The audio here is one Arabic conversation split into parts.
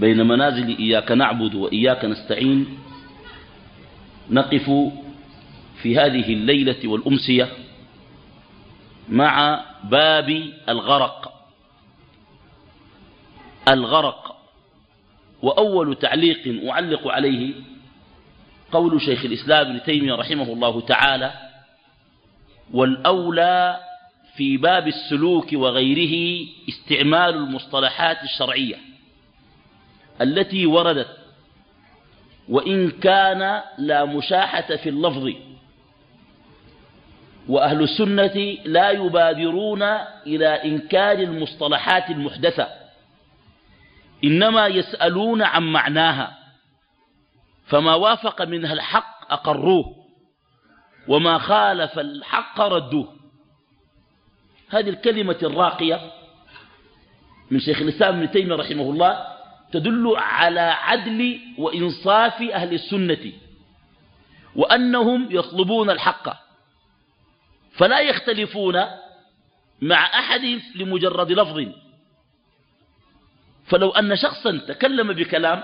بين منازل إياك نعبد وإياك نستعين نقف في هذه الليلة والأمسية مع باب الغرق. الغرق. وأول تعليق أعلق عليه قول شيخ الإسلام ابن تيمية رحمه الله تعالى والأولى في باب السلوك وغيره استعمال المصطلحات الشرعية. التي وردت. وإن كان لا مشاحة في اللفظ. وأهل السنة لا يبادرون إلى إنكار المصطلحات المحدثة. إنما يسألون عن معناها. فما وافق منها الحق أقروه. وما خالف الحق ردوه. هذه الكلمة الراقية من شيخ الإسلام ابن تيمية رحمه الله تدل على عدل وإنصاف أهل السنة وأنهم يطلبون الحق. فلا يختلفون مع أحد لمجرد لفظ. فلو أن شخصا تكلم بكلام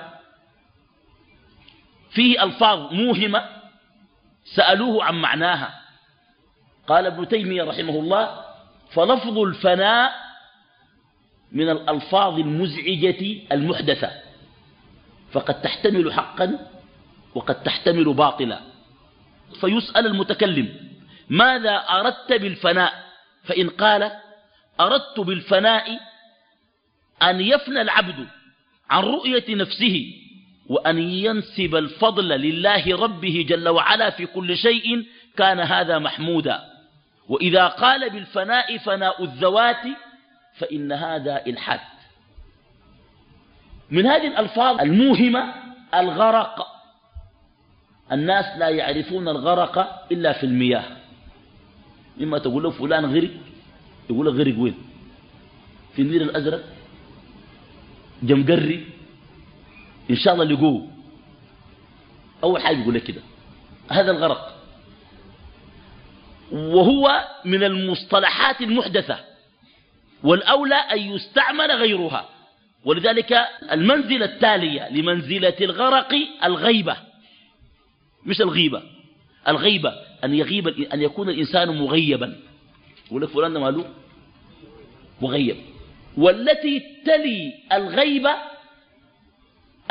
فيه ألفاظ موهمة سألوه عن معناها. قال ابن تيمية رحمه الله فلفظ الفناء من الألفاظ المزعجة المحدثة. فقد تحتمل حقا وقد تحتمل باطلا. فيسأل المتكلم ماذا أردت بالفناء؟ فإن قال أردت بالفناء أن يفنى العبد عن رؤية نفسه وأن ينسب الفضل لله ربه جل وعلا في كل شيء كان هذا محمودا. وإذا قال بالفناء فناء الذوات فإن هذا إلحاد. من هذه الألفاظ الموهمة الغرق. الناس لا يعرفون الغرق إلا في المياه. إما تقول له فلان غرق يقول لك غرق وين؟ في النير الأزرق؟ جمقري؟ إن شاء الله لقوه. أول حاجة يقول لك كده. هذا الغرق. وهو من المصطلحات المحدثة. والأولى أن يستعمل غيرها. ولذلك المنزلة التالية لمنزلة الغرق الغيبة. مش الغيبة. الغيبة أن يغيب أن يكون الإنسان مغيبا. يقول لك فلان ماله؟ مغيب. والتي تلي الغيبة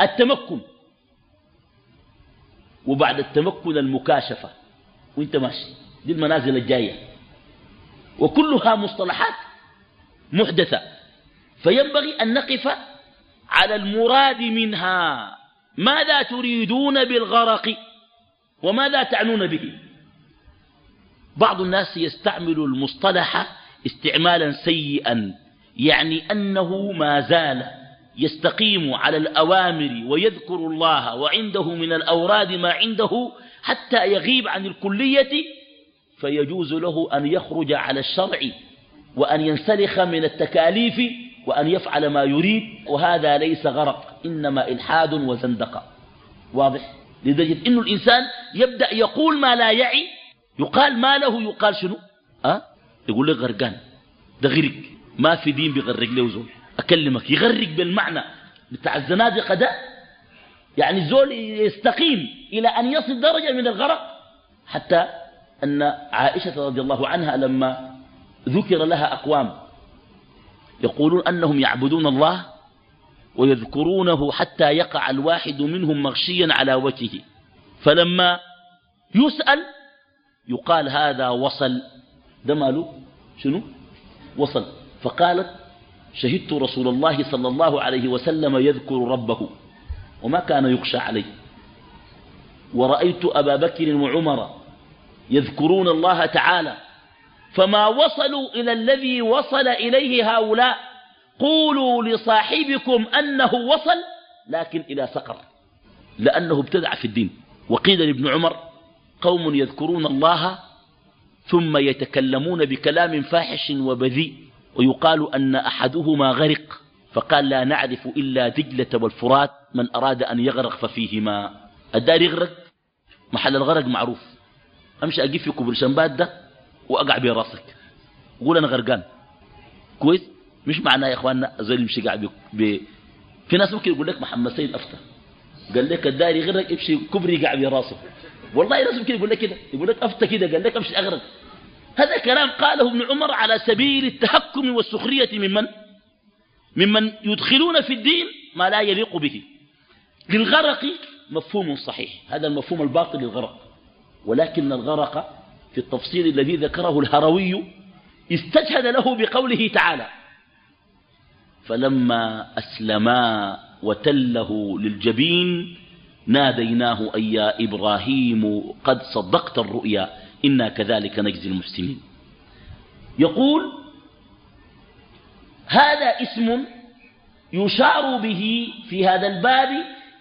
التمكن. وبعد التمكن المكاشفة. وانت ماشي. دي المنازل الجاية. وكلها مصطلحات محدثة. فينبغي أن نقف على المراد منها. ماذا تريدون بالغرق؟ وماذا تعنون به؟ بعض الناس يستعمل المصطلح استعمالا سيئا يعني أنه ما زال يستقيم على الأوامر ويذكر الله وعنده من الأوراد ما عنده حتى يغيب عن الكلية فيجوز له أن يخرج على الشرع وأن ينسلخ من التكاليف وأن يفعل ما يريد وهذا ليس غرق إنما إلحاد وزندقة. واضح؟ لدرجة إنه الإنسان يبدأ يقول ما لا يعي يقال ما له يقال شنو؟ أه؟ يقول لك غرقان. ده غرق. ما في دين بيغرق له زول. أكلمك يغرق بالمعنى. بتاع الزنادقة ده يعني الزول يستقيم إلى أن يصل درجة من الغرق حتى أن عائشة رضي الله عنها لما ذكر لها أقوام يقولون أنهم يعبدون الله ويذكرونه حتى يقع الواحد منهم مغشيا على وجهه. فلما يسأل يقال هذا وصل. ده ماله؟ شنو؟ وصل. فقالت شهدت رسول الله صلى الله عليه وسلم يذكر ربه وما كان يخشى عليه. ورأيت أبا بكر وعمر يذكرون الله تعالى فما وصلوا إلى الذي وصل إليه هؤلاء. قولوا لصاحبكم أنه وصل لكن إلى سقر لأنه ابتدع في الدين. وقيل لابن عمر قوم يذكرون الله ثم يتكلمون بكلام فاحش وبذيء ويقال أن أحدهما غرق فقال لا نعرف إلا دجلة والفرات من أراد أن يغرق ففيهما. الدار يغرق محل الغرق معروف. أمشي أجيب في كبر شنبات ده وأقع براسك قول أنا غرقان. كويس؟ مش معناه يا إخواننا زي يمشي قاعد ب... في ناس ممكن يقول لك محمد سيد أفتى قال لك الدار يغرق امشي كبري قاعد براسه والله ناس ممكن يقول لك كده. يقول لك أفتى كده قال لك أمشي أغرق. هذا كلام قاله ابن عمر على سبيل التحكم والسخرية ممن ممن يدخلون في الدين ما لا يليق به. للغرق مفهوم صحيح. هذا المفهوم الباطل للغرق. ولكن الغرق في التفصيل الذي ذكره الهروي استشهد له بقوله تعالى. فلما أسلما وتله للجبين ناديناه أي يا إبراهيم قد صدقت الرؤيا إنا كذلك نجزي المحسنين. يقول هذا اسم يشار به في هذا الباب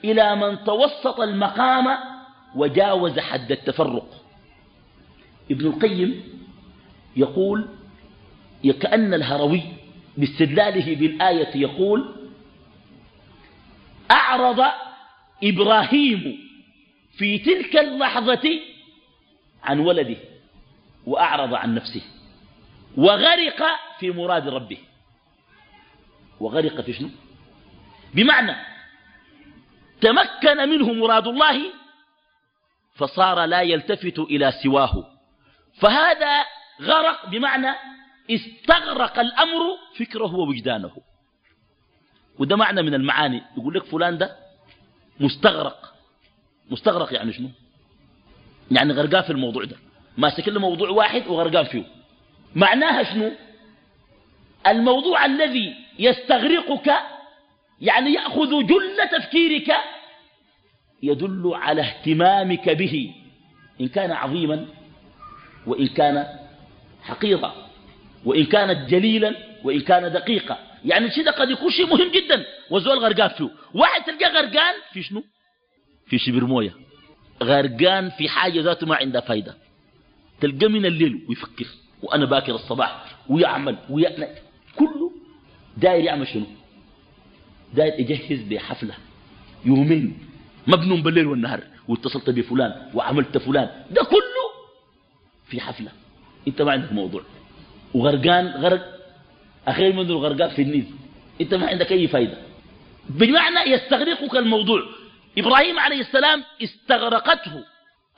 إلى من توسط المقام وجاوز حد التفرق. ابن القيم يقول كأن الهروي باستدلاله بالآية يقول أعرض إبراهيم في تلك اللحظة عن ولده وأعرض عن نفسه وغرق في مراد ربه. وغرق في شنو؟ بمعنى تمكن منه مراد الله فصار لا يلتفت إلى سواه. فهذا غرق بمعنى استغرق الأمر فكره ووجدانه. وده معنى من المعاني. يقول لك فلان ده مستغرق. مستغرق يعني شنو؟ يعني غرقان في الموضوع ده. ماسك له موضوع واحد وغرقان فيه. معناها شنو؟ الموضوع الذي يستغرقك يعني يأخذ جل تفكيرك يدل على اهتمامك به. إن كان عظيما وإن كان حقيرا وإن كانت جليلا وإن كان دقيقا. يعني الشيء ده قد يكون شيء مهم جدا. وزول غرقان فيه واحد تلقاه غرقان في شنو؟ في شبر موية. غرقان في حاجة ذاته ما عندها فايدة. تلقى من الليل ويفكر. وأنا باكر الصباح ويعمل ويعمل كله داير يعمل شنو؟ داير يجهز بحفلة يومين. مبنون بالليل والنهار. واتصلت بفلان وعملت فلان. ده كله في حفلة. إنت ما عندك موضوع. وغرقان غرق. أخير منه الغرقان في النيل. إنت ما عندك أي فايدة. بمعنى يستغرقك الموضوع. إبراهيم عليه السلام استغرقته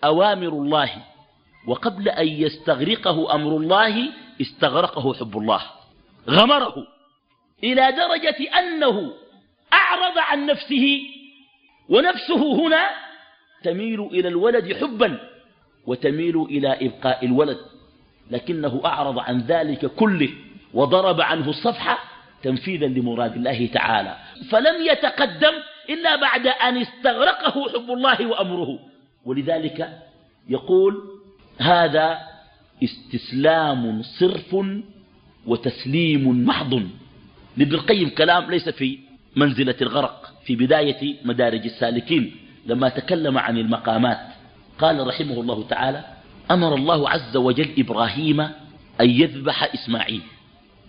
أوامر الله. وقبل أن يستغرقه أمر الله استغرقه حب الله. غمره. إلى درجة أنه أعرض عن نفسه. ونفسه هنا تميل إلى الولد حبا. وتميل إلى إبقاء الولد لكنه أعرض عن ذلك كله وضرب عنه الصفحة تنفيذا لمراد الله تعالى. فلم يتقدم إلا بعد أن استغرقه حب الله وأمره. ولذلك يقول هذا استسلام صرف وتسليم محض. لابن القيم كلام ليس في منزلة الغرق في بداية مدارج السالكين لما تكلم عن المقامات. قال رحمه الله تعالى أمر الله عز وجل إبراهيم أن يذبح إسماعيل.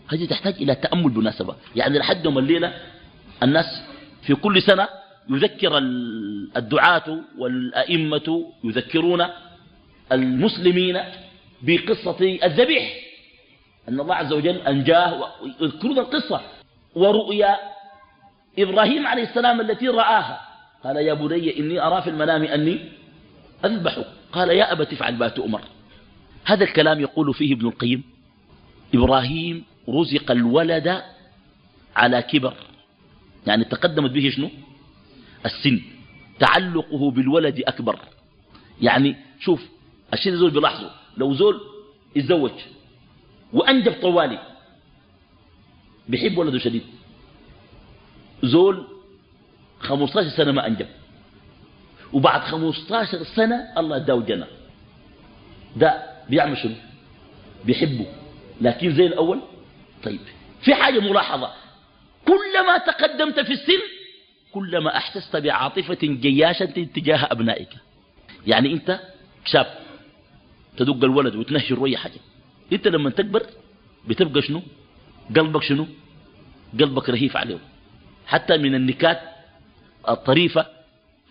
هذه تحتاج إلى تأمل بناسبة يعني لحد يوم الليلة الناس في كل سنة يذكر الدعاة والأئمة يذكرون المسلمين بقصة الذبيح. أن الله عز وجل أنجاه ويذكرون القصة ورؤيا إبراهيم عليه السلام التي رآها. قال يا بني إني أرى في المنام أني أذبحك قال يا أبت افعل ما تؤمر. هذا الكلام يقول فيه ابن القيم. إبراهيم رزق الولد على كبر. يعني تقدمت به شنو؟ السن. تعلقه بالولد أكبر. يعني شوف الشيء زول بيلاحظه لو زول يتزوج وأنجب طوالي بيحب ولده شديد. زول 15 سنة ما أنجب. وبعد 15 سنة الله اداه جنة. ده بيعمل شنو؟ بيحبه. لكن زي الأول؟ طيب. في حاجة ملاحظة. كلما تقدمت في السن كلما أحسست بعاطفة جياشة تجاه أبنائك. يعني أنت شاب تدق الولد وتنهشر ويا حاجة. أنت لما تكبر بتبقى شنو؟ قلبك شنو؟ قلبك رهيف عليه حتى من النكات الطريفة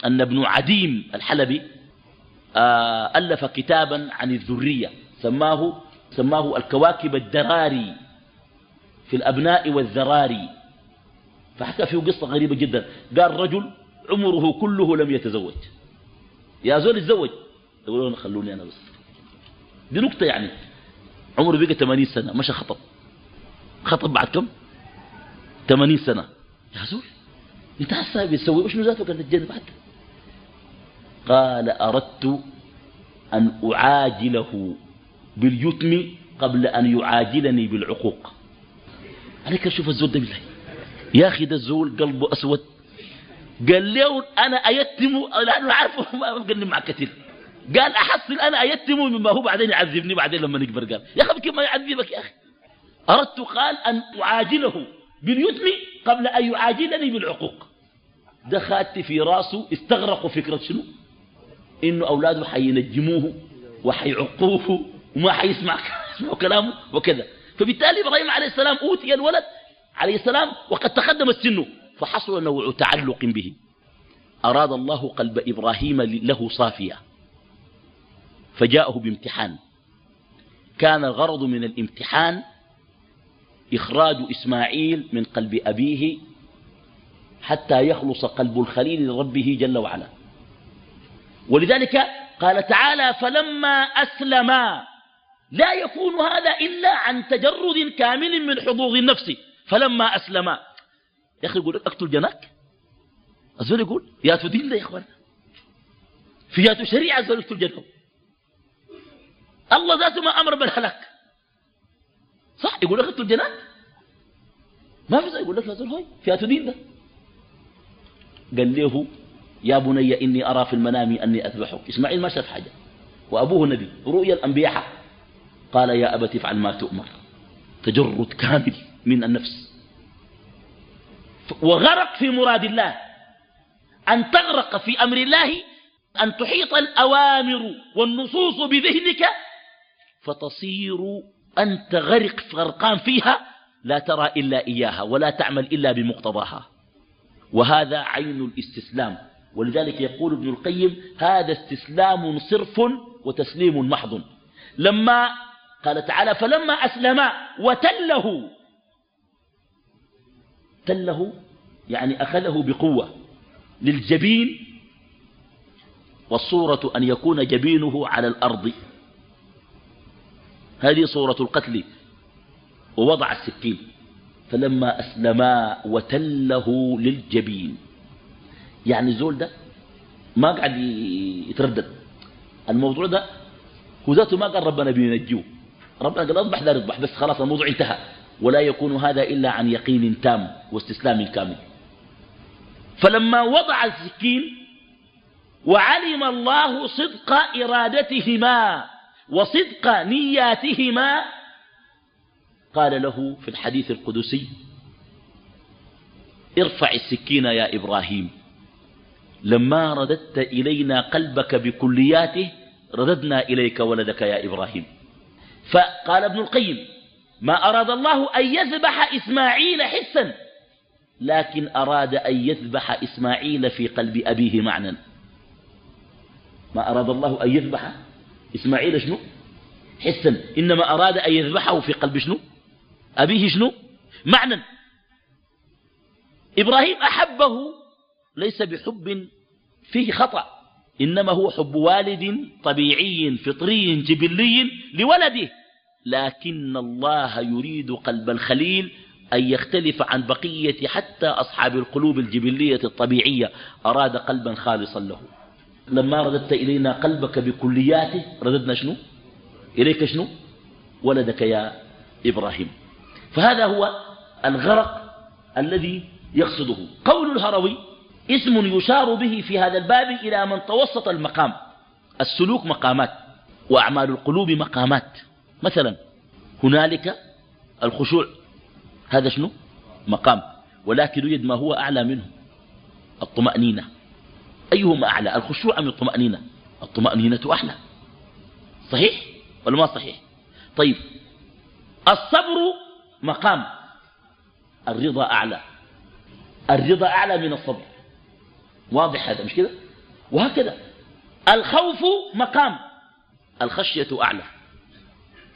أن ابن عديم الحلبي آه، ألف كتابا عن الذرية سماه سماه الكواكب الدراري في الأبناء والذراري. فحكى فيه قصة غريبة جدا. قال رجل عمره كله لم يتزوج. يا زول يتزوج يقولون خلوني أنا بس. دي نكتة يعني. عمره بقى 80 سنة. مشى خطب. خطب بعد كم؟ 80 سنة. يا زول انت هسه بتسوي وش ذاته قال الجنة بعد؟ قال أردت أن أعاجله باليتم قبل أن يعاجلني بالعقوق. عليك شوف الزول ده بالله. يا أخي ده الزول قلبه أسود. قال له أنا أيتم لأنه عارفه ما بقني مع كثير. قال أحصل أنا أيتم مما هو بعدين يعذبني بعدين لما نكبر قال. يا أخي كيف ما يعذبك يا أخي؟ أردت قال أن أعاجله باليتم قبل أن يعاجلني بالعقوق. دخلت في راسه استغرقوا فكرة شنو؟ إنه أولاده حينجموه وحيعقوه وما حيسمع يسمع كلامه وكذا. فبالتالي إبراهيم عليه السلام أوتي الولد عليه السلام وقد تقدم السن. فحصل نوع تعلق به. أراد الله قلب إبراهيم له صافية. فجاءه بامتحان. كان الغرض من الامتحان إخراج إسماعيل من قلب أبيه حتى يخلص قلب الخليل لربه جل وعلا. ولذلك قال تعالى فلما أسلما لا يكون هذا إلا عن تجرد كامل من حظوظ النفس. فلما أسلما يا أخي يقول لك أقتل جناك؟ الزول يقول يا تدين يا إخوان. في ياتو شريعة الزول يقتل جناك الله ذاته ما أمر بالهلاك. صح؟ يقول لك أقتل جناك؟ ما في يقول لك يا زول هاي في ياتو دين ده. قال له يا بني إني أرى في المنام أني أذبحك. إسماعيل ما شاف حاجة. وأبوه نبي. رؤيا الأنبياء. قال يا أبت افعل ما تؤمر. تجرد كامل من النفس. وغرق في مراد الله. أن تغرق في أمر الله. أن تحيط الأوامر والنصوص بذهنك. فتصير أنت غرق غرقان فيها. لا ترى إلا إياها ولا تعمل إلا بمقتضاها. وهذا عين الاستسلام. ولذلك يقول ابن القيم هذا استسلام صرف وتسليم محض. لما قال تعالى فلما أسلما وتله. تله يعني أخذه بقوة للجبين والصورة أن يكون جبينه على الأرض. هذه صورة القتل ووضع السكين. فلما أسلما وتله للجبين. يعني زول ده ما قاعد يتردد. الموضوع ده هو ذاته ما قال ربنا بينجيه ربنا قال اذبح لا نذبح بس خلاص الموضوع انتهى. ولا يكون هذا إلا عن يقين تام واستسلام كامل. فلما وضع السكين وعلم الله صدق إرادتهما وصدق نياتهما قال له في الحديث القدسي ارفع السكين يا إبراهيم. لما رددت إلينا قلبك بكلياته رددنا إليك ولدك يا إبراهيم. فقال ابن القيم ما أراد الله أن يذبح إسماعيل حسا لكن أراد أن يذبح إسماعيل في قلب أبيه معنى. ما أراد الله أن يذبح إسماعيل شنو؟ حسا. إنما أراد أن يذبحه في قلب شنو؟ أبيه شنو؟ معنى. إبراهيم أحبه ليس بحب فيه خطأ إنما هو حب والد طبيعي فطري جبلي لولده. لكن الله يريد قلب الخليل أن يختلف عن بقية حتى أصحاب القلوب الجبلية الطبيعية. أراد قلبا خالصا له. لما رددت إلينا قلبك بكلياته رددنا شنو؟ إليك شنو؟ ولدك يا إبراهيم. فهذا هو الغرق الذي يقصده. قول الهروي اسم يشار به في هذا الباب إلى من توسط المقام. السلوك مقامات وأعمال القلوب مقامات. مثلا هنالك الخشوع. هذا شنو؟ مقام. ولكن يوجد ما هو أعلى منه الطمأنينة. أيهما أعلى الخشوع أم الطمأنينة؟ الطمأنينة أعلى. صحيح ولا ما صحيح؟ طيب الصبر مقام الرضا أعلى. الرضا أعلى من الصبر. واضح هذا مش كده؟ وهكذا. الخوف مقام الخشية أعلى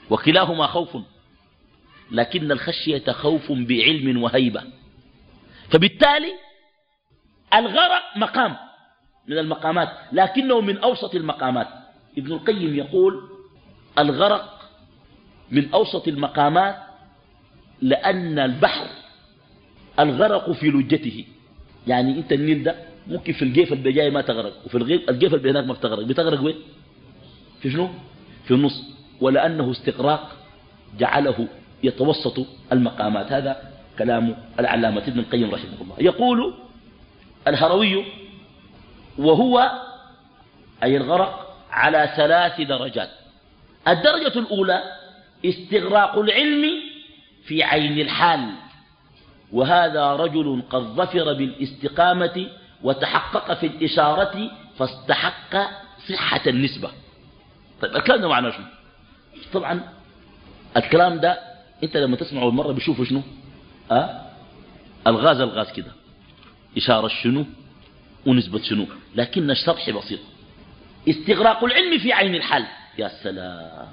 وكلاهما خوف لكن الخشية خوف بعلم وهيبة. فبالتالي الغرق مقام من المقامات لكنه من أوسط المقامات. ابن القيم يقول الغرق من أوسط المقامات لأن البحر الغرق في لجته. يعني إنت النيل ده ممكن في الجيف اللي جاي ما تغرق وفي الجيف اللي هناك ما بتغرق بتغرق وين؟ في شنو؟ في النص. ولأنه استقراق جعله يتوسط المقامات. هذا كلام العلامة ابن القيم رحمه الله. يقول الهروي وهو أي الغرق على ثلاث درجات. الدرجة الأولى استغراق العلم في عين الحال. وهذا رجل قد ظفر بالاستقامة وتحقق في الإشارة فاستحق صحة النسبة. طيب الكلام ده معناه شنو؟ طبعا الكلام ده أنت لما تسمعه المرة بيشوفوا شنو؟ أه؟ الغاز الغاز كده. إشارة شنو؟ ونسبة شنو؟ لكن الشرح بسيط. استغراق العلم في عين الحال. يا سلام.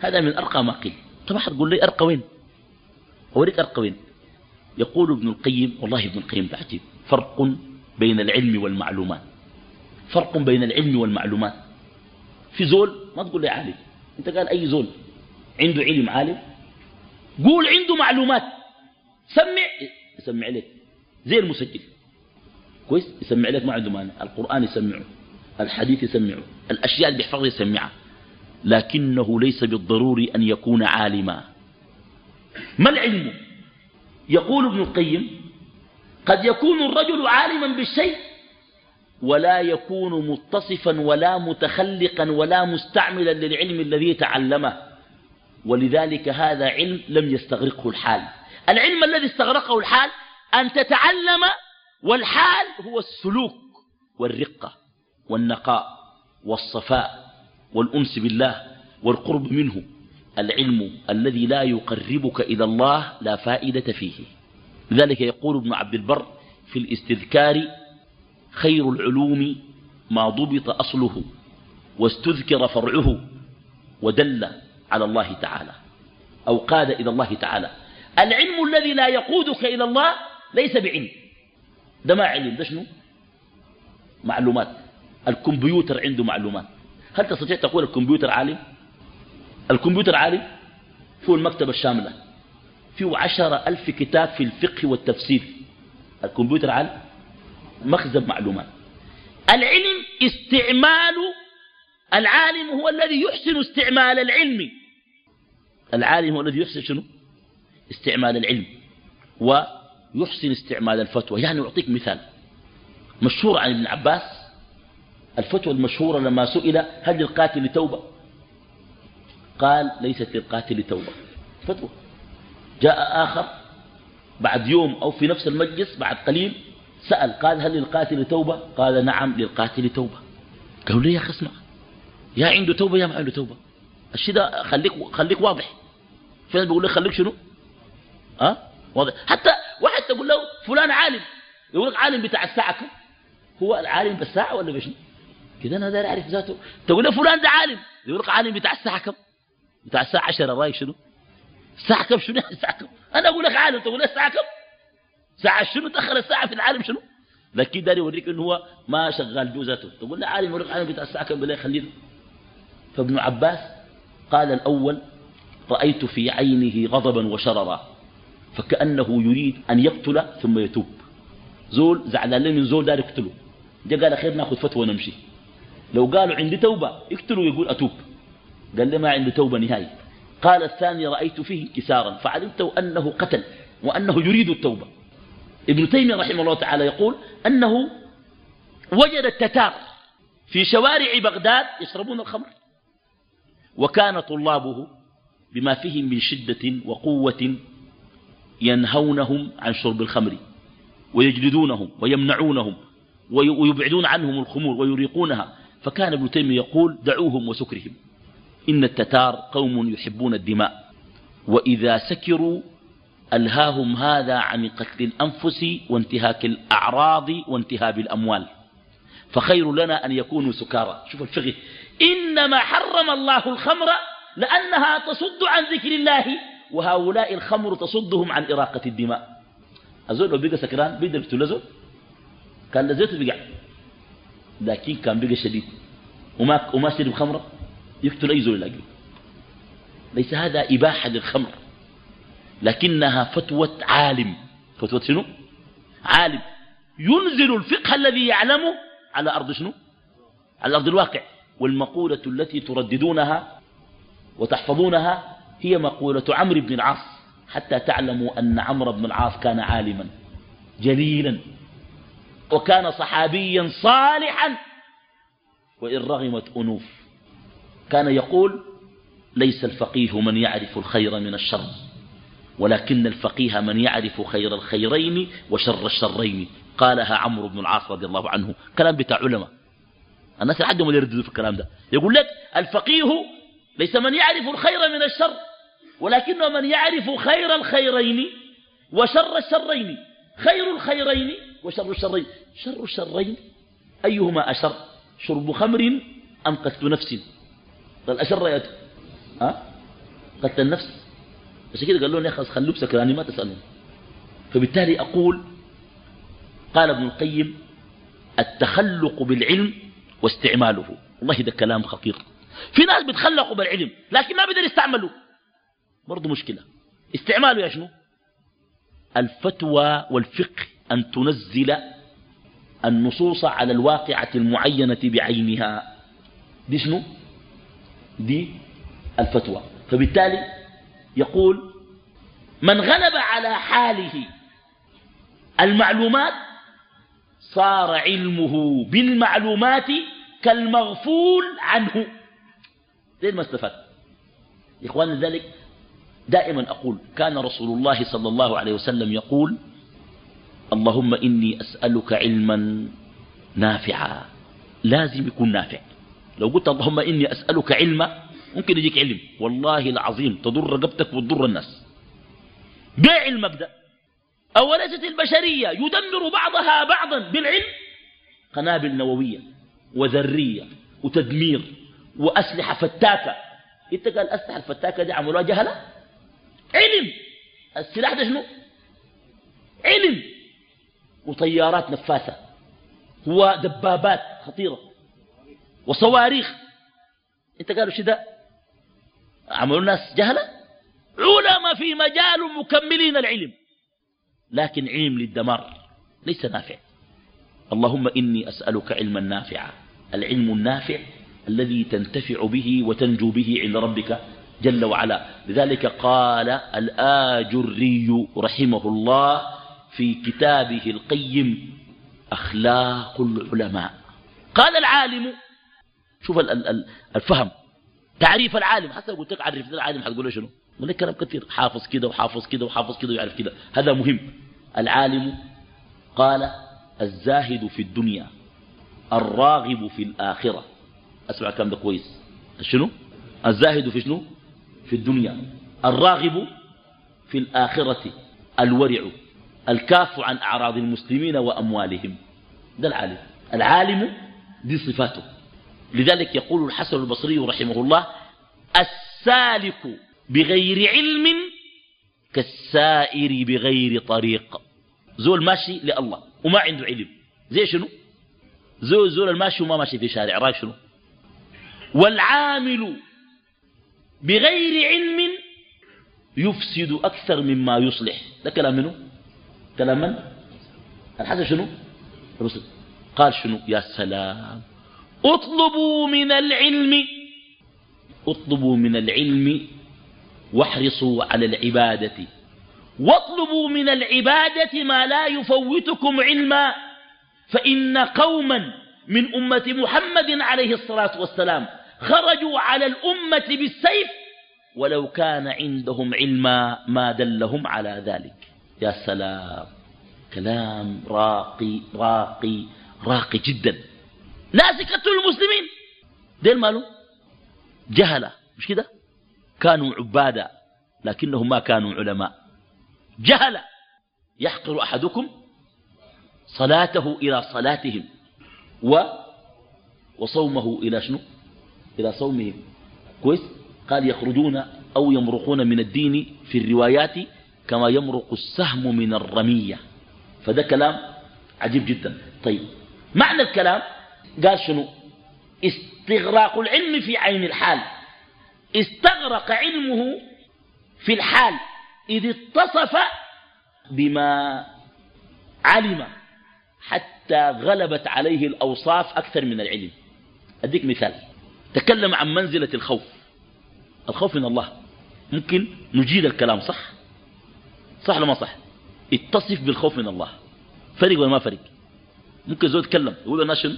هذا من أرقى ما قيل. طبعا تقول لي أرقى وين؟ أوريك أرقى وين. يقول ابن القيم والله ابن القيم بعجيب فرق بين العلم والمعلومات. فرق بين العلم والمعلومات. في زول ما تقول لي عالم. أنت قال أي زول عنده علم عالم؟ قول عنده معلومات. سمع يسمع لك. زي المسجل. كويس؟ يسمع لك ما عنده مانع. القرآن يسمعه. الحديث يسمعه. الأشياء اللي بيحفظها يسمعها. لكنه ليس بالضروري أن يكون عالما. ما العلم؟ يقول ابن القيم قد يكون الرجل عالما بالشيء ولا يكون متصفا ولا متخلقا ولا مستعملا للعلم الذي تعلمه. ولذلك هذا علم لم يستغرقه الحال. العلم الذي استغرقه الحال أن تتعلم والحال هو السلوك والرقة والنقاء والصفاء والأنس بالله والقرب منه. العلم الذي لا يقربك إلى الله لا فائدة فيه. لذلك يقول ابن عبد البر في الاستذكار خير العلوم ما ضبط أصله واستذكر فرعه ودل على الله تعالى أو قاد إلى الله تعالى العلم الذي لا يقودك إلى الله ليس بعلم ده ما علم ده شنو؟ معلومات. الكمبيوتر عنده معلومات. هل تستطيع تقول الكمبيوتر عالم؟ الكمبيوتر عالم؟ فيه المكتبة الشاملة. فيه عشر ألف كتاب في الفقه والتفسير. الكمبيوتر عالم مخزن معلومات. العلم استعمال العالم هو الذي يحسن استعمال العلم. العالم هو الذي يحسن شنو؟ استعمال العلم ويحسن استعمال الفتوى. يعني أعطيك مثال مشهور عن ابن عباس. الفتوى المشهورة لما سئل هل للقاتل توبة؟ قال ليست للقاتل توبة. فتوى. جاء آخر بعد يوم أو في نفس المجلس بعد قليل سأل قال هل للقاتل توبة؟ قال نعم للقاتل توبة. قالوا لي يا أخي اسمع يا عنده توبة يا ما عنده توبة. الشيء ده خليك, خليك واضح. فين بيقول لك خليك شنو؟ أه؟ واضح. حتى واحد تقول له فلان عالم يقول لك عالم بتاع الساعة كم؟ هو العالم بالساعة ولا بشنو؟ كده أنا داير أعرف ذاته. تقول له فلان ده عالم يقول لك عالم بتاع الساعة كم؟ بتاع الساعة 10 رايك شنو؟ الساعة كم شنو؟ الساعة كم؟ أنا أقول لك عالم تقول الساعة كم؟ ساعة شنو؟ تأخر الساعة في العالم شنو؟ لكن داري يوريك إنه هو ما شغال جوزته. تقول له عالم يوريك عالم بتاع الساعة كم؟ بالله خلينا فابن عباس قال الأول رأيت في عينه غضبا وشررا فكأنه يريد أن يقتل ثم يتوب. زول زعلان من زول دار يقتله. جاء قال خير ناخذ فتوى ونمشي. لو قالوا عندي توبة يقتلوا يقول أتوب. قال لي ما عندي توبة نهائي. قال الثاني رأيت فيه انكسارا فعلمت أنه قتل وأنه يريد التوبة. ابن تيمية رحمه الله تعالى يقول أنه وجد التتار في شوارع بغداد يشربون الخمر وكان طلابه بما فيهم من شدة وقوة ينهونهم عن شرب الخمر ويجلدونهم ويمنعونهم ويبعدون عنهم الخمور ويريقونها. فكان ابن تيمية يقول دعوهم وسكرهم. إن التتار قوم يحبون الدماء وإذا سكروا ألهاهم هذا عن قتل الأنفس وانتهاك الأعراض وانتهاب الأموال. فخير لنا أن يكونوا سكارى. شوف الفقه. إنما حرم الله الخمر لأنها تصد عن ذكر الله وهؤلاء الخمر تصدهم عن إراقة الدماء. أزول لو بقى سكران بيقدر يقتل كان لزيته بقع لكن كان بقى شديد. وما, وما شرب خمرة؟ يقتل أي زول يلاقيه ليس هذا إباحة للخمر. لكنها فتوى عالم. فتوى شنو؟ عالم. ينزل الفقه الذي يعلمه على أرض شنو؟ على أرض الواقع. والمقولة التي ترددونها وتحفظونها هي مقولة عمرو بن العاص. حتى تعلموا أن عمرو بن العاص كان عالما جليلا وكان صحابيا صالحا. وإن رغمت أنوف كان يقول ليس الفقيه من يعرف الخير من الشر ولكن الفقيه من يعرف خير الخيرين وشر الشرين. قالها عمرو بن العاص رضي الله عنه. كلام بتاع علماء. الناس عندهم يرددوا في الكلام ده. يقول لك الفقيه ليس من يعرف الخير من الشر ولكنه من يعرف خير الخيرين وشر الشرين. خير الخيرين وشر الشرين. شر الشرين أيهما أشر؟ شرب خمر أم قتل نفس. الأشر يا ها؟ قتل النفس. بس كده قال لهم يا أخي خلوك سكراني ما تسألون فبالتالي أقول قال ابن القيم التخلق بالعلم واستعماله. والله ده كلام خطير. في ناس بيتخلقوا بالعلم لكن ما بيقدر يستعملوا برضه مشكلة. استعماله يا شنو؟ الفتوى والفقه أن تنزل النصوص على الواقعة المعينة بعينها. دي شنو؟ دي الفتوى فبالتالي يقول من غلب على حاله المعلومات صار علمه بالمعلومات كالمغفول عنه. زي ما استفاد يا إخواننا ذلك دائما أقول كان رسول الله صلى الله عليه وسلم يقول اللهم إني أسألك علما نافعا. لازم يكون نافع. لو قلت اللهم إني أسألك علما ممكن يجيك علم. والله العظيم تضر رقبتك وتضر الناس. بيع المبدأ أوليست البشرية يدمر بعضها بعضا بالعلم؟ قنابل نووية وذرية وتدمير وأسلحة فتاكة. إنت قال الأسلحة الفتاكة دي عملوها جهلة؟ علم. السلاح ده شنو؟ علم. وطيارات نفاثة. ودبابات خطيرة. وصواريخ. انت قالوا شده عملوا الناس جهلة؟ علماء في مجال مكملين العلم. لكن علم للدمار ليس نافع. اللهم إني أسألك علما نافعا. العلم النافع الذي تنتفع به وتنجو به عند ربك جل وعلا. لذلك قال الآجري رحمه الله في كتابه القيم أخلاق العلماء. قال العالم شوف الفهم. تعريف العالم. حتى قلت لك عرف العالم حتقول له شنو؟ من كلام كثير. حافظ كده وحافظ كده وحافظ كده ويعرف كده هذا مهم. العالم قال الزاهد في الدنيا الراغب في الآخرة. أسمع الكلام ده كويس. شنو؟ الزاهد في شنو؟ في الدنيا. الراغب في الآخرة الورع الكاف عن أعراض المسلمين وأموالهم. ده العالم. العالم دي صفاته. لذلك يقول الحسن البصري رحمه الله السالك بغير علم كالسائر بغير طريق. زول ماشي لله وما عنده علم. زي شنو؟ زول زول الماشي وما ماشي في شارع راي شنو؟ والعامل بغير علم يفسد أكثر مما يصلح. ده كلام منه كلام من؟ الحسن شنو؟ قال شنو؟ يا سلام. اطلبوا من العلم اطلبوا من العلم واحرصوا على العبادة. واطلبوا من العبادة ما لا يفوتكم علما. فإن قوما من أمة محمد عليه الصلاة والسلام خرجوا على الأمة بالسيف ولو كان عندهم علما ما دلهم على ذلك. يا سلام. كلام راقي راقي راقي جدا. ناس يقتلوا المسلمين ديل ماله؟ جهلة. مش كده؟ كانوا عبادا لكنهم ما كانوا علماء. جهلة. يحقر أحدكم صلاته إلى صلاتهم. و وصومه إلى شنو؟ إلى صومهم. كويس؟ قال يخرجون أو يمرقون من الدين في الروايات كما يمرق السهم من الرمية. فده كلام عجيب جدا. طيب معنى الكلام؟ قال شنو؟ استغراق العلم في عين الحال. استغرق علمه في الحال. إذ اتصف بما علم حتى غلبت عليه الأوصاف أكثر من العلم. أديك مثال. تكلم عن منزلة الخوف. الخوف من الله. ممكن نجيد الكلام صح؟ صح ولا ما صح؟ اتصف بالخوف من الله. فرق ولا ما فرق؟ ممكن زود يتكلم يقول الناس شنو؟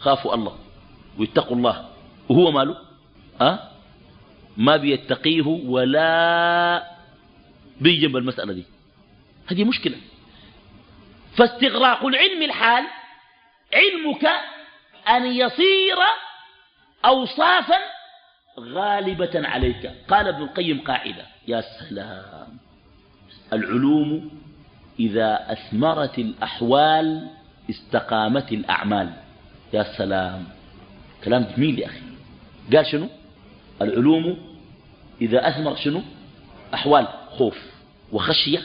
خافوا الله ويتقوا الله. وهو ماله؟ أه؟ ما بيتقيه ولا بيجنب المسألة دي. هذه مشكلة. فاستغراق العلم الحال علمك أن يصير أوصافا غالبة عليك. قال ابن القيم قاعدة يا سلام. العلوم إذا أثمرت الأحوال استقامت الأعمال. يا سلام. كلام جميل يا أخي. قال شنو؟ العلوم إذا أثمر شنو؟ أحوال خوف وخشية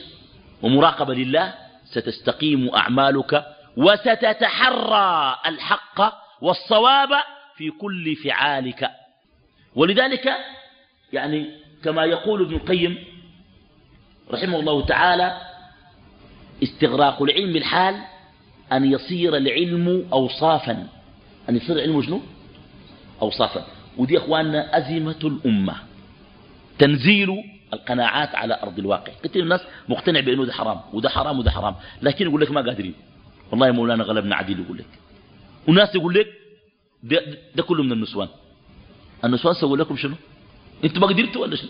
ومراقبة لله ستستقيم أعمالك وستتحرى الحق والصواب في كل فعالك. ولذلك يعني كما يقول ابن القيم رحمه الله تعالى استغراق العلم الحال أن يصير العلم أوصافا أن يصير العلم شنو؟ أوصافا ودي أخواننا أزمة الأمة. تنزيل القناعات على أرض الواقع. كثير الناس مقتنع بأنه ده حرام وده حرام وده حرام. لكن يقول لك ما قادرين. والله مولانا غلبنا عديل يقول لك. وناس يقول لك ده, ده كله من النسوان. النسوان سووا لكم شنو؟ أنتوا ما قدرتوا ولا شنو؟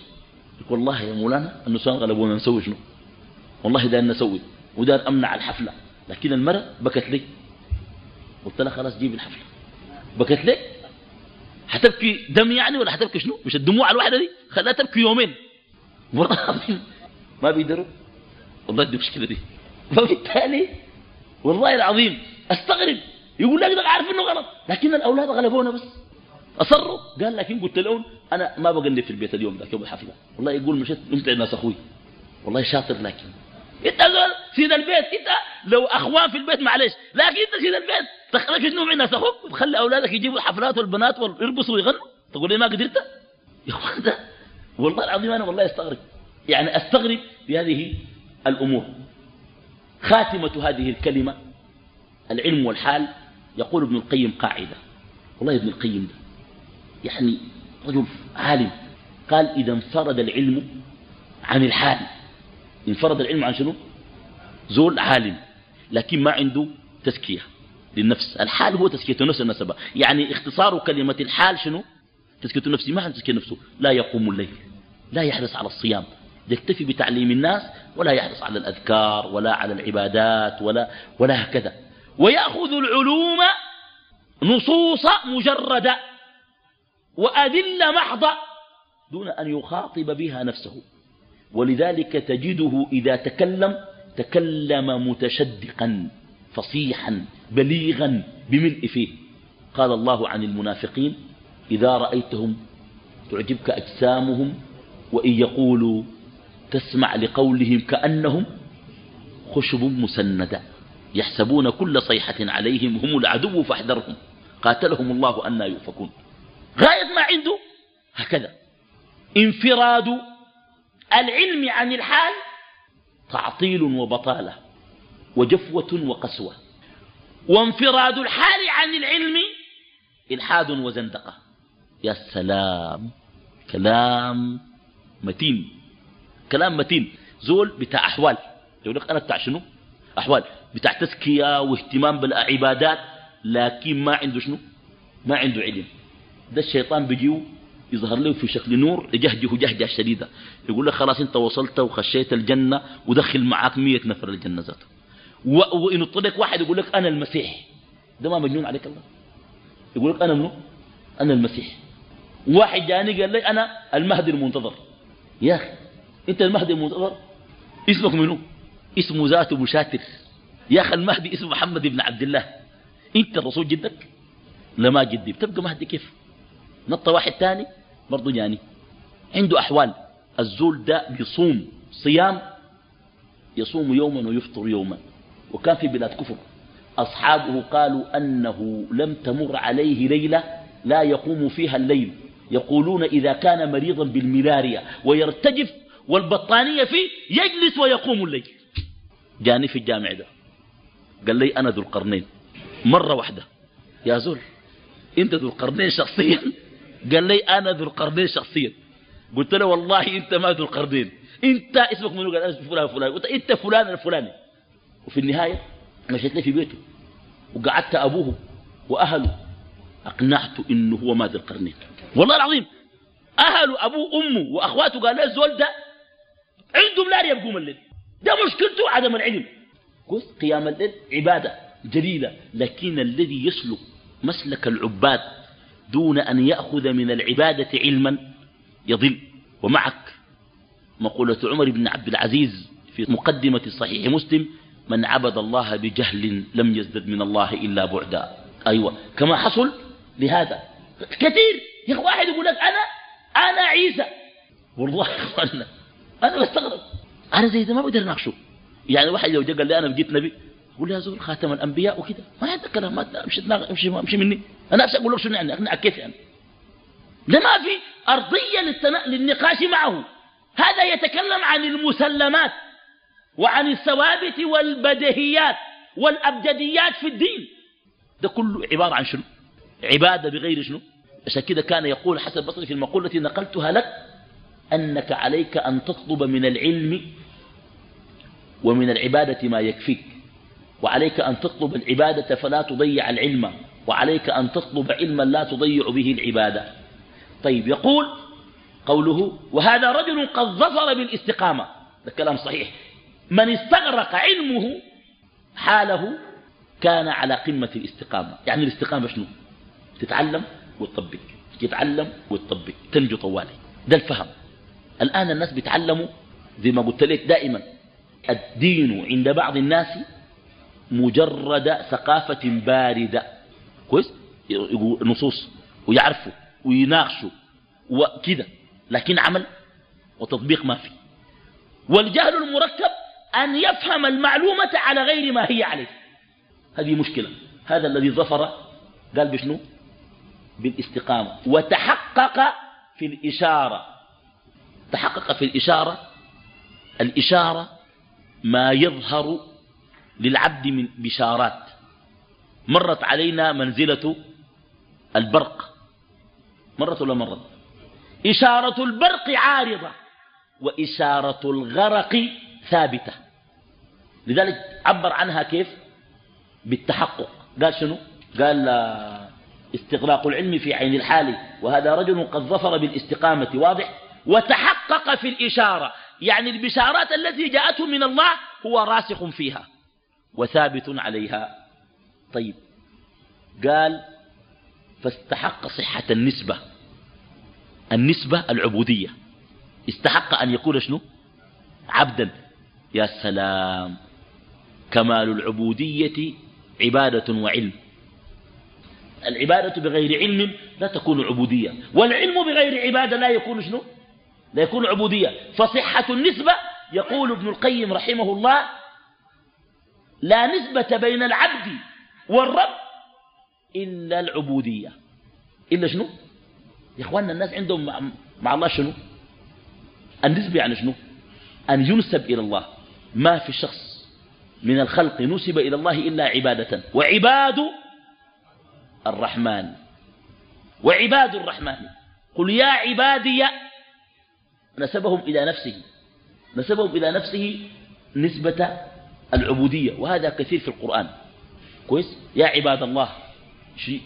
والله يا مولانا النسوان غلبونا نسوي شنو؟ والله دار نسوي ودار أمنع الحفلة. لكن المرأة بكت لي. قلت لها خلاص جيب الحفلة. بكت لي حتبكي دم يعني ولا حتبكي شنو؟ مش الدموع الواحدة دي؟ خلاها تبكي يومين. والله العظيم ما بيقدروا والله دي مشكلة دي. فبالتالي والله العظيم أستغرب. يقول لك ده عارف إنه غلط. لكن الأولاد غلبونا بس. أصروا. قال لكن قلت لهم أنا ما بقلب في البيت اليوم ذاك يوم الحفلة. والله يقول مشيت قمت عند ناس أخوي. والله شاطر لكن. إنت سيد البيت. إنت لو أخوان في البيت معلش لكن إنت سيد البيت. تخليك تنوم عند ناس أخوك وتخلي أولادك يجيبوا الحفلات والبنات ويرقصوا ويغنوا. تقول لي ما قدرت؟ يا ده والله العظيم أنا والله أستغرب. يعني أستغرب بهذه الأمور. خاتمة هذه الكلمة العلم والحال يقول ابن القيم قاعدة. والله ابن القيم ده يعني رجل عالم. قال إذا انفرد العلم عن الحال. انفرد العلم عن شنو؟ زول عالم لكن ما عنده تزكية. للنفس. الحال هو تزكية النفس النسبة يعني اختصار كلمة الحال شنو؟ تزكية النفس. ما تزكية نفسه لا يقوم الليل لا يحرص على الصيام يكتفي بتعليم الناس ولا يحرص على الأذكار ولا على العبادات ولا, ولا هكذا. ويأخذ العلوم نصوص مجردة وأدلة محضة دون أن يخاطب بها نفسه. ولذلك تجده إذا تكلم تكلم متشدقا. فصيحا بليغا بملء فيه. قال الله عن المنافقين إذا رأيتهم تعجبك أجسامهم وإن يقولوا تسمع لقولهم كأنهم خشب مسندة. يحسبون كل صيحة عليهم هم العدو فاحذرهم. قاتلهم الله أن يؤفكون. غاية ما عنده هكذا. انفراد العلم عن الحال تعطيل وبطالة. وجفوة وقسوة. وانفراد الحال عن العلم إلحاد وزندقة. يا سلام. كلام متين. كلام متين. زول بتاع أحوال. يقول لك أنا بتاع شنو؟ أحوال. بتاع تزكية واهتمام بالعبادات لكن ما عنده شنو؟ ما عنده علم. ده الشيطان بيجيو يظهر له في شكل نور يجهجه جهجة شديدة يقول لك خلاص أنت وصلت وخشيت الجنة ودخل معاك مية نفر الجنة ذاته اطلق واحد يقول لك أنا المسيح. ده ما مجنون عليك الله. يقول لك أنا منو؟ أنا المسيح. واحد جاني قال لي أنا المهدي المنتظر. يا أخي أنت المهدي المنتظر؟ اسمك منو؟ اسمه ذاته مشاتر يا أخي المهدي اسمه محمد بن عبد الله. أنت الرسول جدك؟ لما جدي. بتبقى مهدي كيف؟ نط واحد تاني برضو جاني. عنده أحوال. الزول ده بيصوم صيام يصوم يوما ويفطر يوما. وكان في بلاد كفر. أصحابه قالوا أنه لم تمر عليه ليلة لا يقوم فيها الليل. يقولون إذا كان مريضا بالملاريا ويرتجف والبطانية فيه يجلس ويقوم الليل. جاني في الجامع ده. قال لي أنا ذو القرنين. مرة واحدة. يا زول أنت ذو القرنين شخصيا؟ قال لي أنا ذو القرنين شخصيا. قلت له والله أنت ما ذو القرنين. أنت اسمك منو؟ قال أنا فلان فلان. قلت أنت فلان الفلاني وفي النهاية مشيت لي في بيته وقعدت أبوه وأهله أقنعته إنه هو ما ذو القرنين والله العظيم أهله أبوه أمه وأخواته قال له الزول ده عندهم نار يقوم الليل. ده مشكلته عدم العلم. قلت قيام الليل عبادة جليلة لكن الذي يسلك مسلك العباد دون أن يأخذ من العبادة علما يضل. ومعك مقولة عمر بن عبد العزيز في مقدمة صحيح مسلم من عبد الله بجهل لم يزدد من الله إلا بعدا. أيوة. كما حصل لهذا. كثير. يا واحد يقول لك أنا أنا عيسى. والله أخوانا أنا بستغرب أنا زي ده ما بقدر ناقشه يعني واحد لو قال لي أنا بجيت نبي قول يا زول خاتم الأنبياء وكذا ما عندك كلام ما أمشي أمشي أمشي مني. أنا نفسي أقول لك شنو يعني؟ أقنعك كيف يعني. ده ما في أرضية. للنقاش معه. هذا يتكلم عن المسلمات. وعن الثوابت والبديهيات والأبجديات في الدين. ده كله عبارة عن شنو؟ عبادة بغير شنو؟ عشان كده كان يقول حسن البصري في المقولة التي نقلتها لك أنك عليك أن تطلب من العلم ومن العبادة ما يكفيك وعليك أن تطلب العبادة فلا تضيع العلم وعليك أن تطلب علما لا تضيع به العبادة. طيب يقول قوله وهذا رجل قد ظفر بالإستقامة. ده كلام صحيح. من استغرق علمه حاله كان على قمة الاستقامة. يعني الاستقامة شنو؟ تتعلم وتطبق. تتعلم وتطبق. تنجو طوالي. ده الفهم. الآن الناس بيتعلموا زي ما قلت لك دائما. الدين عند بعض الناس مجرد ثقافة باردة. كويس؟ نصوص. ويعرفوا. ويناقشوا. وكذا لكن عمل وتطبيق ما في. والجهل المركب أن يفهم المعلومة على غير ما هي عليه. هذه مشكلة. هذا الذي ظفر قال بشنو؟ بالاستقامة. وتحقق في الإشارة. تحقق في الإشارة. الإشارة ما يظهر للعبد من بشارات. مرت علينا منزلة البرق. مرت ولا مرت؟ إشارة البرق عارضة. وإشارة الغرق ثابتة. لذلك عبر عنها كيف؟ بالتحقق. قال شنو؟ قال استغراق العلم في عين الحال وهذا رجل قد ظفر بالاستقامة واضح؟ وتحقق في الإشارة. يعني البشارات التي جاءته من الله هو راسخ فيها وثابت عليها. طيب. قال فاستحق صحة النسبة. النسبة العبودية. استحق أن يكون شنو؟ عبدا. يا سلام. كمال العبودية عبادة وعلم. العبادة بغير علم لا تكون عبودية. والعلم بغير عبادة لا يكون شنو؟ لا يكون عبودية. فصحة النسبة يقول ابن القيم رحمه الله لا نسبة بين العبد والرب إلا العبودية. إلا شنو؟ يا إخواننا الناس عندهم مع, الله شنو؟ النسبة يعني شنو؟ أن ينسب إلى الله ما في شخص من الخلق نسب إلى الله إلا عبادة. وعباد الرحمن. وعباد الرحمن. قل يا عبادي نسبهم إلى نفسه. نسبهم إلى نفسه نسبة العبودية. وهذا كثير في القرآن. كويس؟ يا عباد الله.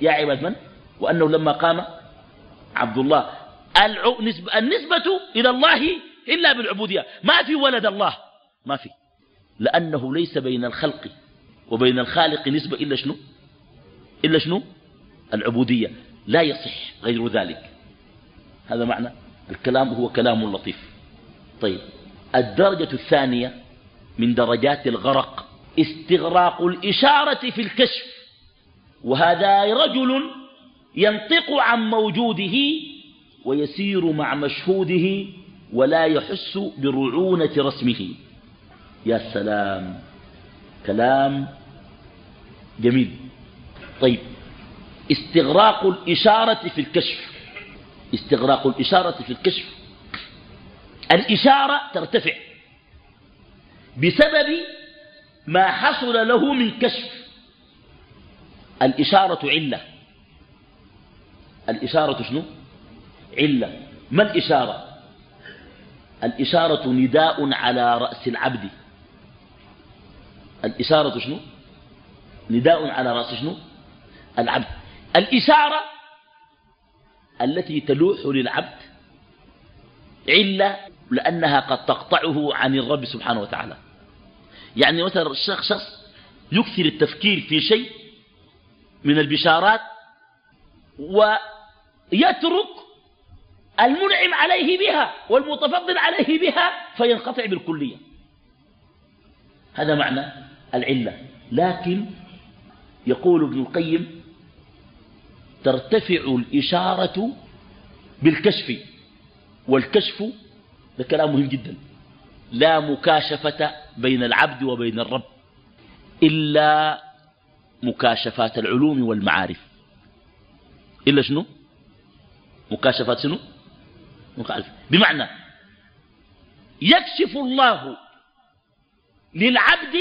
يا عباد من؟ وأنه لما قام عبد الله. النسبة إلى الله إلا بالعبودية. ما في ولد الله. ما في. لأنه ليس بين الخلق وبين الخالق نسبة إلا شنو؟ إلا شنو؟ العبودية. لا يصح غير ذلك. هذا معنى الكلام هو كلام لطيف. طيب الدرجة الثانية من درجات الغرق استغراق الإشارة في الكشف. وهذا رجل ينطق عن موجوده ويسير مع مشهوده ولا يحس برعونة رسمه. يا سلام. كلام جميل. طيب استغراق الإشارة في الكشف. استغراق الإشارة في الكشف. الإشارة ترتفع بسبب ما حصل له من كشف. الإشارة علة. الإشارة شنو؟ علة. ما الإشارة؟ الإشارة نداء على رأس العبد. الإشارة شنو؟ نداء على رأس شنو؟ العبد. الإشارة التي تلوح للعبد علة لأنها قد تقطعه عن الرب سبحانه وتعالى. يعني مثلا شخص يكثر التفكير في شيء من البشارات ويترك المنعم عليه بها والمتفضل عليه بها فينقطع بالكلية. هذا معنى العلة. لكن يقول ابن القيم ترتفع الإشارة بالكشف والكشف ده كلام مهم جدا. لا مكاشفة بين العبد وبين الرب إلا مكاشفات العلوم والمعارف. إلا شنو؟ مكاشفات شنو؟ مكاشف. بمعنى يكشف الله للعبد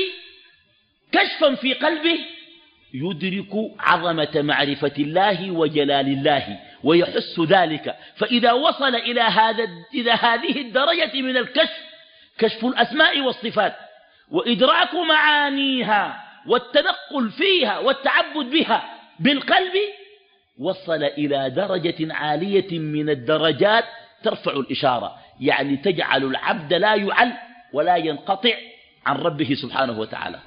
كشفا في قلبه يدرك عظمة معرفة الله وجلال الله ويحس ذلك. فإذا وصل إلى, هذا إلى هذه الدرجة من الكشف كشف الأسماء والصفات وإدراك معانيها والتنقل فيها والتعبد بها بالقلب وصل إلى درجة عالية من الدرجات ترفع الإشارة. يعني تجعل العبد لا يعل ولا ينقطع عن ربه سبحانه وتعالى.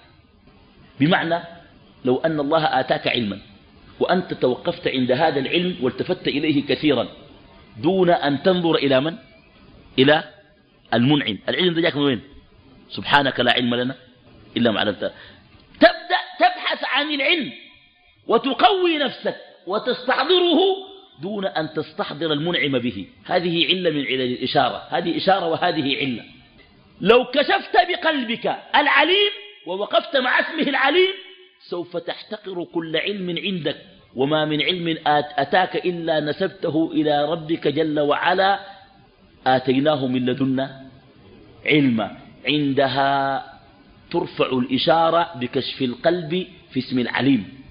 بمعنى لو أن الله آتاك علما وأنت توقفت عند هذا العلم والتفت إليه كثيرا دون أن تنظر إلى من؟ إلى المنعم. العلم ده جاك من وين؟ سبحانك لا علم لنا إلا ما علمت تبدأ تبحث عن العلم وتقوي نفسك وتستحضره دون أن تستحضر المنعم به. هذه علة من علل الإشارة. هذه إشارة وهذه علة. لو كشفت بقلبك العليم ووقفت مع اسمه العليم سوف تحتقر كل علم عندك وما من علم أتاك إلا نسبته إلى ربك جل وعلا. آتيناه من لدنا علما عندها ترفع الإشارة بكشف القلب في اسم العليم.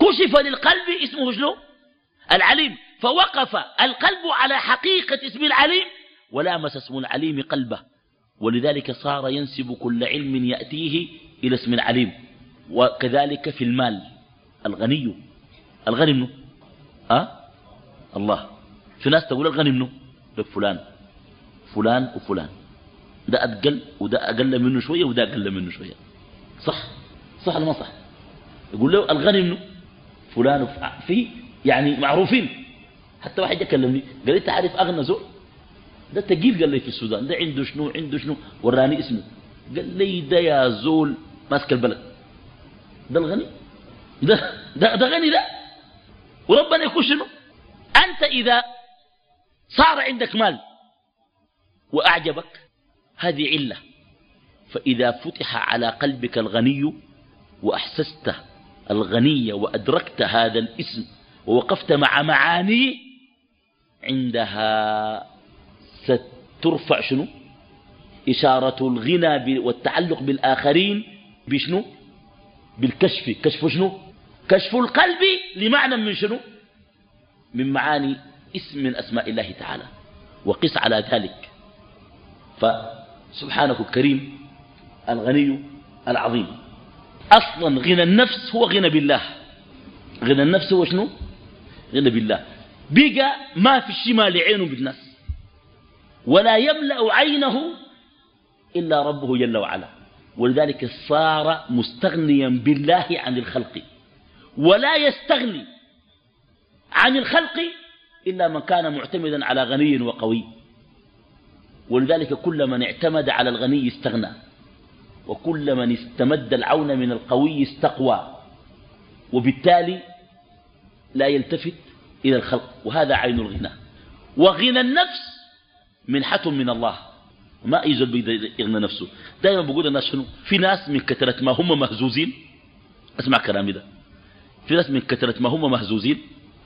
كشف للقلب اسمه شنو؟ العليم. فوقف القلب على حقيقة اسم العليم ولامس اسم العليم قلبه. ولذلك صار ينسب كل علم يأتيه إلى اسم العليم وكذلك في المال الغني. الغني منه. أه؟ الله. في ناس تقول الغني منه. لك فلان فلان وفلان. ده أقل وده أقل منه شوية وده أقل منه شوية. صح؟ صح ولا ما صح؟ يقول له الغني منه. فلان في يعني معروفين. حتى واحد يكلمني قال لي انت عارف أغنى زول؟ ده تقيل قال لي في السودان ده عنده شنو عنده شنو؟ وراني اسمه. قال لي ده يا زول ماسك البلد. ده الغني؟ ده ده, ده غني ده. وربنا يكون شنو أنت إذا صار عندك مال وأعجبك هذه علة. فإذا فتح على قلبك الغني وأحسست الغنية وأدركت هذا الاسم ووقفت مع معانيه عندها سترفع شنو؟ إشارة الغنى والتعلق بالآخرين بشنو؟ بالكشف. كشف شنو؟ كشف القلب لمعنى من شنو؟ من معاني اسم من أسماء الله تعالى وقس على ذلك. فسبحانه الكريم الغني العظيم. أصلا غنى النفس هو غنى بالله. غنى النفس هو شنو؟ غنى بالله. بقى ما في الشمال عينه بالناس. ولا يملأ عينه إلا ربه جل وعلا. ولذلك صار مستغنيا بالله عن الخلق ولا يستغني عن الخلق إلا من كان معتمدا على غني وقوي. ولذلك كل من اعتمد على الغني استغنى وكل من استمد العون من القوي استقوى وبالتالي لا يلتفت إلى الخلق وهذا عين الغنى. وغنى النفس منحة من الله. ما يزول بيقدر يغنى نفسه. دائما بقول الناس شنو؟ في ناس من كثرة ما هم مهزوزين. اسمع كلامي ده. في ناس من كثرة ما هم مهزوزين.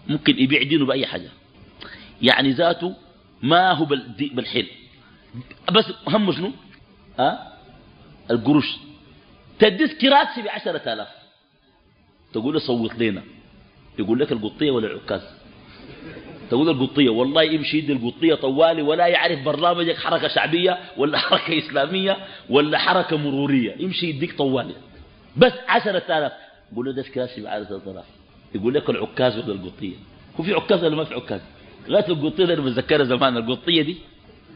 ممكن يبيع دينه بأي حاجة. يعني ذاته ما هو بالحيل. بس هم شنو؟ أه؟ القروش. تديس كراسي بعشرة آلاف. تقول له صوت لنا. يقول لك القطية ولا العكاز. تقول القطية والله يمشي يدي القطية طوالي ولا يعرف برنامجك حركة شعبية ولا حركة إسلامية ولا حركة مرورية يمشي يديك طوالي. بس عشرة آلاف. يقول له ده كراسي بعشرة آلاف؟ يقول لك العكاز ولا القطية؟ هو في عكاز ولا ما في عكاز؟ لغاية القطية دي بتذكرها زمان القطية دي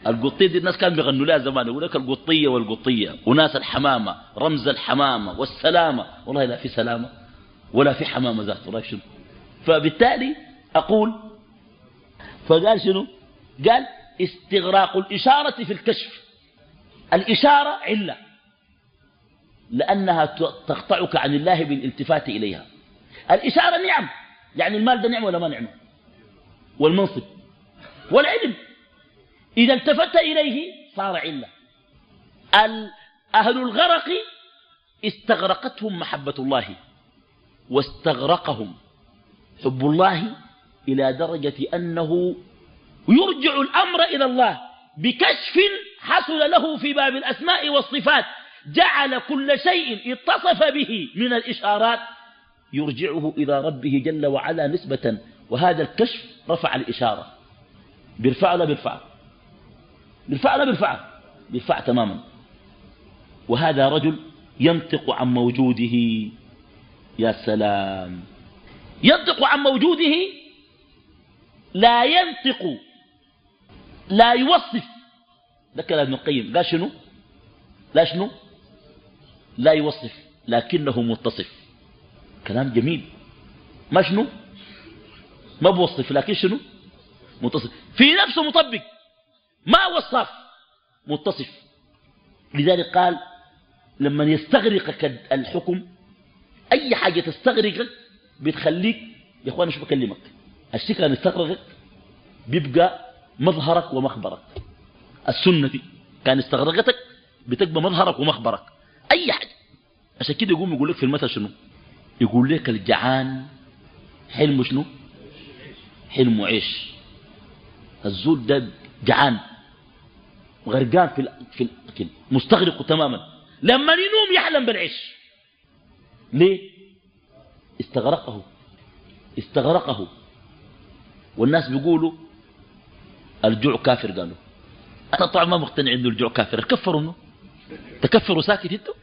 القطية دي الناس كانوا بيغنوا لها زمان يقول لك القطية والقطية وناس الحمامة رمز الحمامة والسلامة. والله لا في سلامة ولا في حمامة رايك شنو؟ فبالتالي أقول فقال شنو؟ قال استغراق الإشارة في الكشف. الإشارة علة. لأنها تقطعك عن الله بالالتفات إليها. الإشارة نعم. يعني المال ده نعم ولا ما نعم والمنصب. والعلم. إذا التفت إليه صار علة. أهل الغرق استغرقتهم محبة الله واستغرقهم حب الله إلى درجة أنه يرجع الأمر إلى الله بكشف حصل له في باب الأسماء والصفات. جعل كل شيء اتصف به من الإشارات يرجعه إلى ربه جل وعلا نسبة وهذا الكشف رفع الإشارة. بيرفع ولا بيرفع بيرفع ولا بيرفع بيرفع تماما. وهذا رجل ينطق عن موجوده. يا سلام. ينطق عن موجوده لا ينطق لا يوصف. ده كلام ابن القيم لا شنو؟ لا شنو؟ لا يوصف لكنه متصف. كلام جميل. ما شنو؟ ما بوصف لكن شنو؟ متصف. في نفسه مطبق. ما وصف متصف. لذلك قال لما يستغرقك الحكم أي حاجة تستغرقك بتخليك يا أخوان شو بكلمك الشيء كان يستغرقك بيبقى مظهرك ومخبرك. السنة دي كان استغرقتك بتبقى مظهرك ومخبرك. أي حاجة. عشان كده يقوم يقول لك في المثل شنو؟ يقول لك الجعان حلم شنو؟ حلم عيش. الزول ده جعان. غرقان في في الاكل مستغرق تماما. لما ينوم يحلم بالعيش. ليه؟ استغرقه. استغرقه. والناس بيقولوا الجوع كافر قالوا. أنا طبعا ما مقتنع إنه الجوع كافر. كفروا إنه؟ تكفروا ساكت أنتوا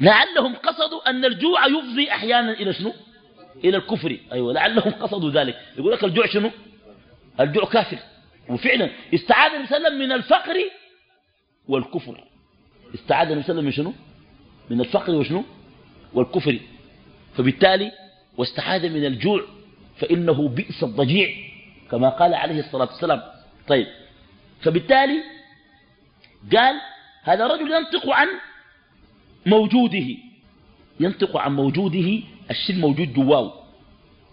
لعلهم قصدوا أن الجوع يفضي أحيانا إلى شنو؟ إلى الكفر. أيوه لعلهم قصدوا ذلك. يقول لك الجوع شنو؟ الجوع كافر. وفعلا استعاذ النبي صلى الله عليه وسلم من الفقر والكفر. استعاذ النبي صلى الله عليه وسلم من شنو؟ من الفقر وشنو؟ والكفر. فبالتالي واستعاذ من الجوع فإنه بئس الضجيع. كما قال عليه الصلاة والسلام. طيب. فبالتالي قال هذا رجل ينطق عن موجوده. ينطق عن موجوده الشيء الموجود جواه.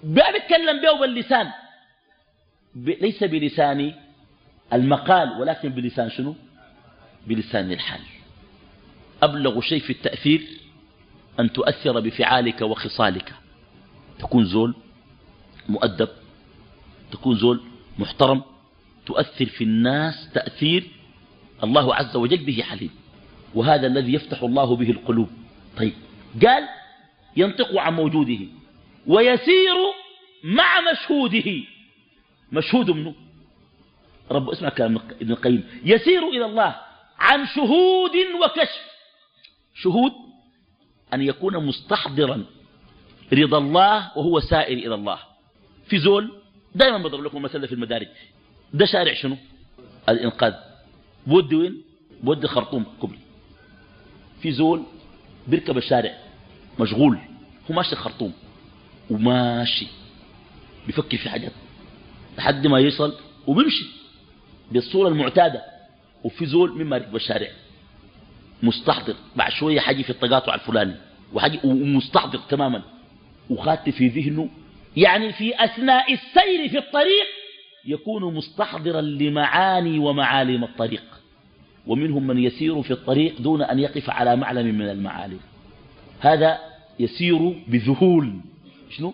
ما بيتكلم به باللسان. ليس بلسان المقال ولكن بلسان شنو؟ بلسان الحال. أبلغ شيء في التأثير أن تؤثر بفعالك وخصالك. تكون زول مؤدب. تكون زول محترم تؤثر في الناس تأثير الله عز وجل به حليم. وهذا الذي يفتح الله به القلوب. طيب قال ينطق عن موجوده ويسير مع مشهوده. مشهود منه؟ رب اسمع كلام ابن القيم. يسير إلى الله عن شهود وكشف. شهود أن يكون مستحضرا رضا الله وهو سائر إلى الله. في زول دائما بضرب لكم مثلا في المدارج. ده شارع شنو؟ الإنقاذ. بودي وين؟ بودي خرطوم كبري في زول بيركب الشارع مشغول هو ماشي الخرطوم وماشي بيفكر في حاجات لحد ما يصل وبيمشي بالصورة المعتادة. وفي زول مما ركب الشارع مستحضر بعد شوية حاجي في التقاطع الفلاني وحاجي ومستحضر تماما وخات في ذهنه يعني في أثناء السير في الطريق يكون مستحضرا لمعاني ومعالم الطريق. ومنهم من يسير في الطريق دون أن يقف على معلم من المعالم. هذا يسير بذهول. شنو؟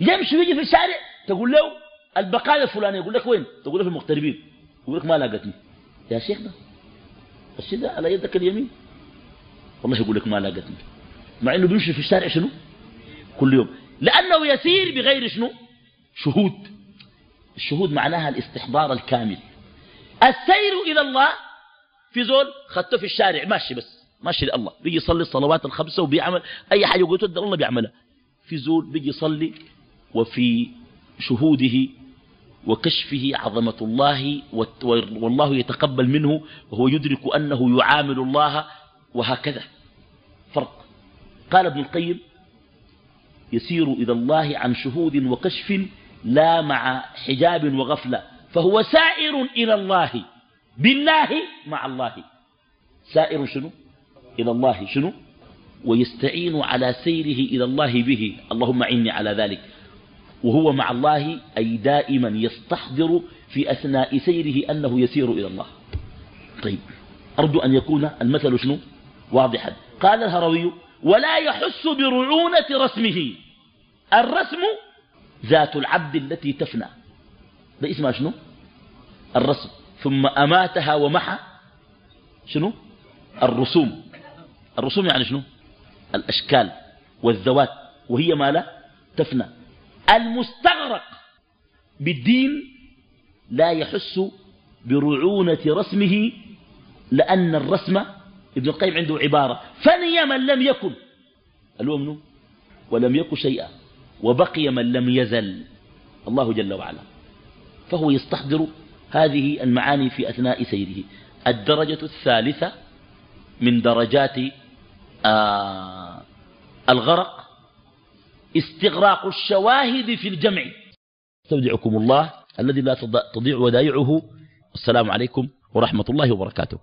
يمشي ويجي في الشارع تقول له البقالة الفلانية يقول لك وين؟ تقول له في المغتربين. يقول لك ما لاقتني يا شيخنا الشيء ده على يدك اليمين. والله يقول لك ما لاقتني مع إنه بيمشي في الشارع شنو؟ كل يوم. لأنه يسير بغير شنو؟ شهود. الشهود معناها الاستحضار الكامل. السير إلى الله في زول خدته في الشارع ماشي بس ماشي لله. بيجي يصلي الصلوات الخمسة وبيعمل أي حاجة قلت الله بيعملها. في زول بيجي يصلي وفي شهوده وكشفه عظمة الله والله يتقبل منه وهو يدرك أنه يعامل الله وهكذا. فرق. قال ابن القيم يسير إلى الله عن شهود وكشف لا مع حجاب وغفلة. فهو سائر إلى الله. بالله مع الله. سائر شنو؟ إلى الله. شنو؟ ويستعين على سيره إلى الله به. اللهم عني على ذلك. وهو مع الله أي دائما يستحضر في أثناء سيره أنه يسير إلى الله. طيب. أرجو أن يكون المثل شنو؟ واضحا. قال الهروي ولا يحس برعونة رسمه. الرسم ذات العبد التي تفنى. ده اسمها شنو؟ الرسم. ثم أماتها ومحى. شنو؟ الرسوم. الرسوم يعني شنو؟ الأشكال والذوات. وهي ما لا تفنى. المستغرق بالدين لا يحس برعونة رسمه لأن الرسم ابن القيم عنده عبارة فني من لم يكن. الومن ولم يكن شيئا وبقي من لم يزل. الله جل وعلا. فهو يستحضر هذه المعاني في أثناء سيره. الدرجة الثالثة من درجات آه الغرق استغراق الشواهد في الجمع. أستودعكم الله. الذي لا تضيع ودائعه. السلام عليكم ورحمة الله وبركاته.